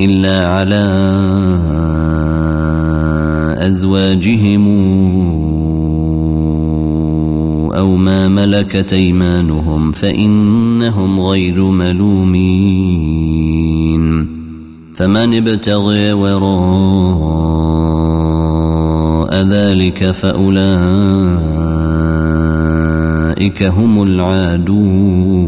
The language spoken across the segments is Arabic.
إلا على أزواجهم أو ما ملكت أيمانهم فإنهم غير ملومين. فمن ابتغي وراء ذلك فأولئك هم العادون.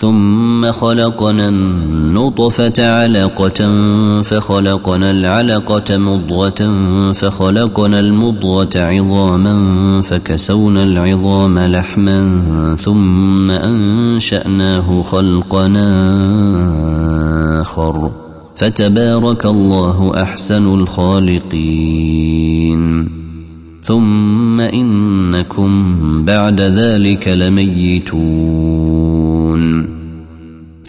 ثم خلقنا النطفة علقة فخلقنا العلقة مضغة فخلقنا المضغة عظاما فكسونا العظام لحما ثم أنشأناه خلقنا آخر. فتبارك الله أحسن الخالقين. ثم إنكم بعد ذلك لميتون.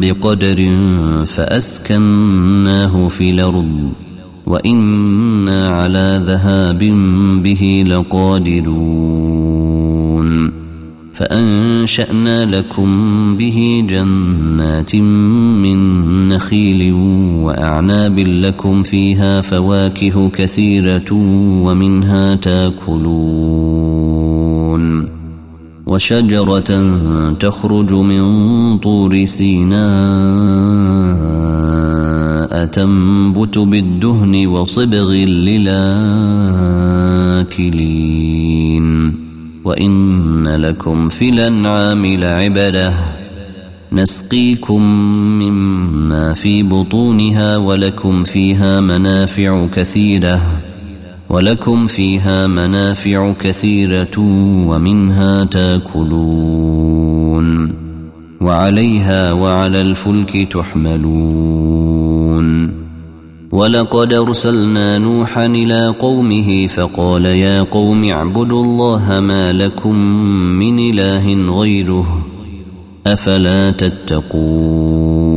بقدر فأسكناه في الأرض وإنا على ذهاب به لقادرون فأنشأنا لكم به جنات من نخيل وأعناب لكم فيها فواكه كثيرة ومنها تاكلون وشجرة تخرج من طور سيناء تنبت بالدهن وصبغ للآكلين. وإن لكم في الأنعام لعبرة نسقيكم مما في بطونها ولكم فيها منافع كثيرة. ولكم فيها منافع كثيرة ومنها تاكلون وعليها وعلى الفلك تحملون ولقد أرسلنا نوحا إلى قومه فقال يا قوم اعبدوا الله ما لكم من إله غيره أفلا تتقون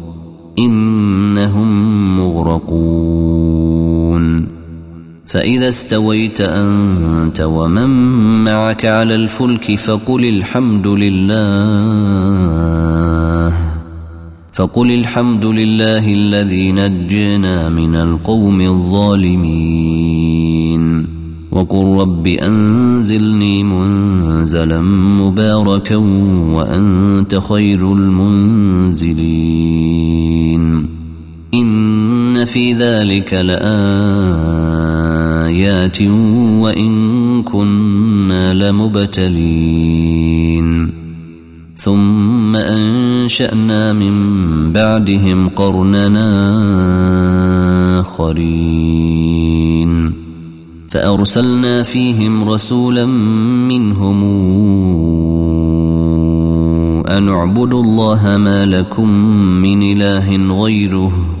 إنهم مغرقون. فإذا استويت أنت ومن معك على الفلك فقل الحمد لله. فقل الحمد لله الذي نجينا من القوم الظالمين. وقل رب أنزلني منزلا مباركا وأنت خير المنزلين. في ذلك لآيات وإن كنا لمبتلين ثم أنشأنا من بعدهم قرننا آخرين فأرسلنا فيهم رسولا منهم أن اعبدوا الله ما لكم من إله غيره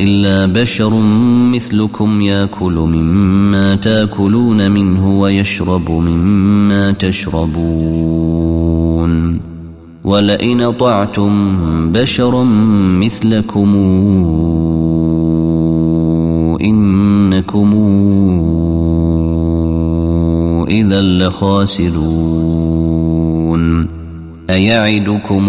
إلا بشر مثلكم يأكل مما تأكلون منه ويشرب مما تشربون. ولئن طعتم بشرا مثلكم إنكم إذا لخاسرون. أيعدكم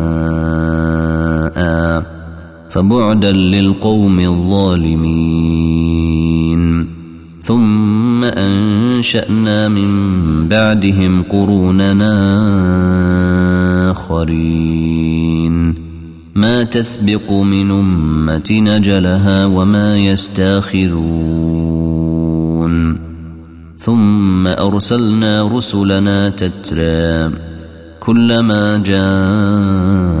فبعدا للقوم الظالمين. ثم أنشأنا من بعدهم قروننا آخرين. ما تسبق من أمة نجلها وما يستاخرون. ثم أرسلنا رسلنا تترى كلما جاء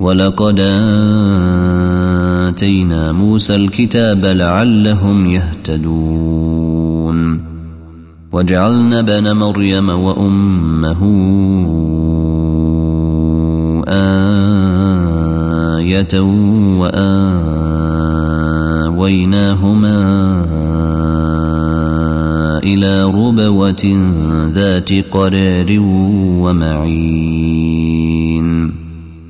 ولقد آتينا موسى الكتاب لعلهم يهتدون. وجعلنا بن مريم وأمه آية وآويناهما إلى ربوة ذات قرار ومعين.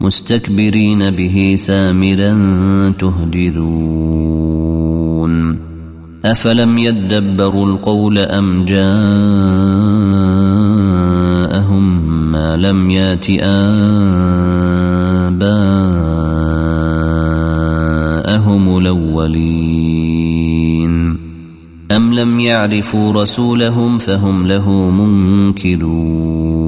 مستكبرين به سامرا تهجرون. أفلم يدبروا القول أم جاءهم ما لم يأت آباءهم الأولين. أم لم يعرفوا رسولهم فهم له منكرون.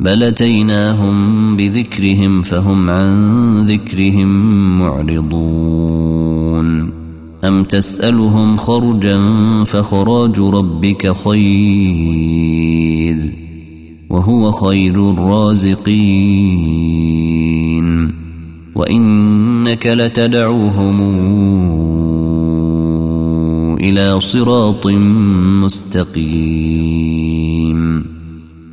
بل أتيناهم بذكرهم فهم عن ذكرهم معرضون. أم تسألهم خرجا فخراج ربك خير وهو خير الرازقين. وإنك لتدعوهم إلى صراط مستقيم.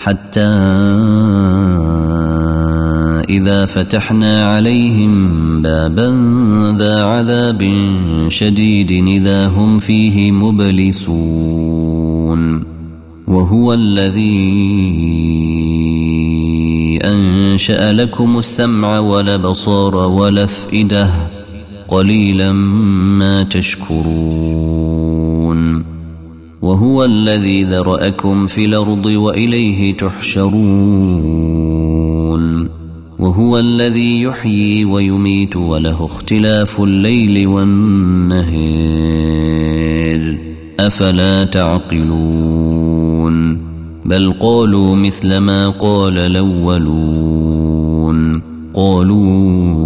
حتى إذا فتحنا عليهم بابا ذا عذاب شديد إذا هم فيه مبلسون. وهو الذي أنشأ لكم السمع والبصار والأفئدة قليلا ما تشكرون. وهو الذي ذرأكم في الأرض وإليه تحشرون. وهو الذي يحيي ويميت وله اختلاف الليل والنهار. أفلا تعقلون. بل قالوا مثل ما قال الأولون. قالوا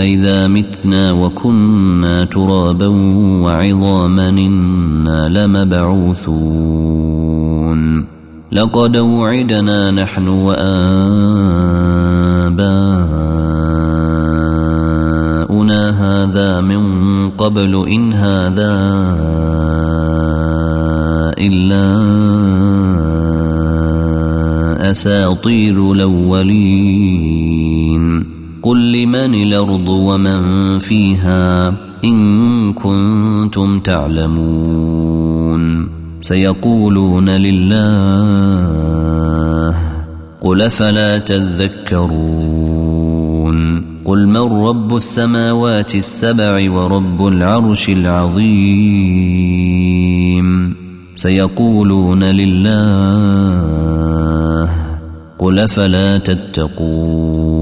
أئذا متنا وكنا ترابا وعظاما إنا لمبعوثون لقد وعدنا نحن وآباؤنا هذا من قبل إن هذا إلا أساطير الأولين قل لمن الأرض ومن فيها إن كنتم تعلمون. سيقولون لله قل فلا تذكرون؟ قل من رب السماوات السبع ورب العرش العظيم؟ سيقولون لله قل فلا تتقون؟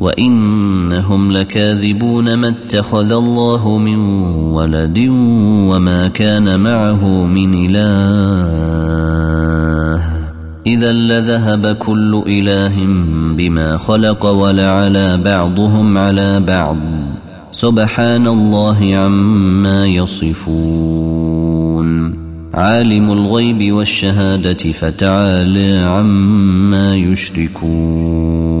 وانهم لكاذبون ما اتخذ الله من ولد وما كان معه من اله اذا لذهب كل اله بما خلق ولعلى بعضهم على بعض سبحان الله عما يصفون عالم الغيب والشهاده فتعالى عما يشركون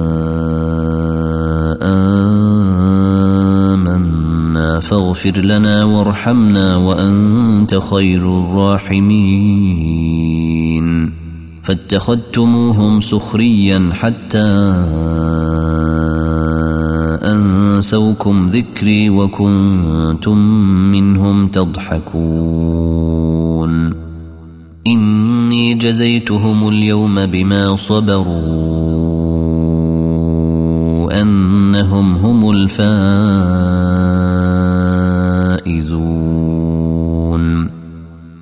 فاغفر لنا وارحمنا وأنت خير الراحمين. فاتخذتموهم سخريا حتى أنسوكم ذكري وكنتم منهم تضحكون. إني جزيتهم اليوم بما صبروا أنهم هم الفائزون.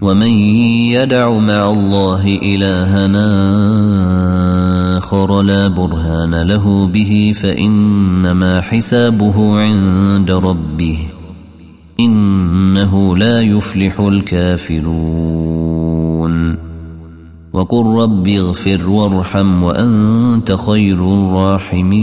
ومن يدع مع الله الهنا آخر لا برهان له به فإنما حسابه عند ربه إنه لا يفلح الكافرون. وقل رب اغفر وارحم وأنت خير الراحمين.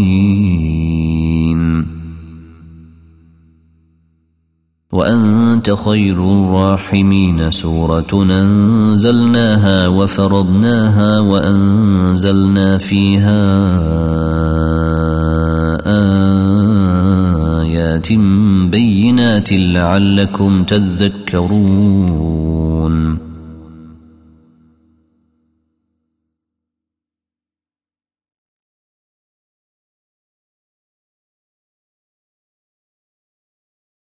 وأنت خير الراحمين. سورة أنزلناها وفرضناها وأنزلنا فيها آيات بينات لعلكم تذكرون.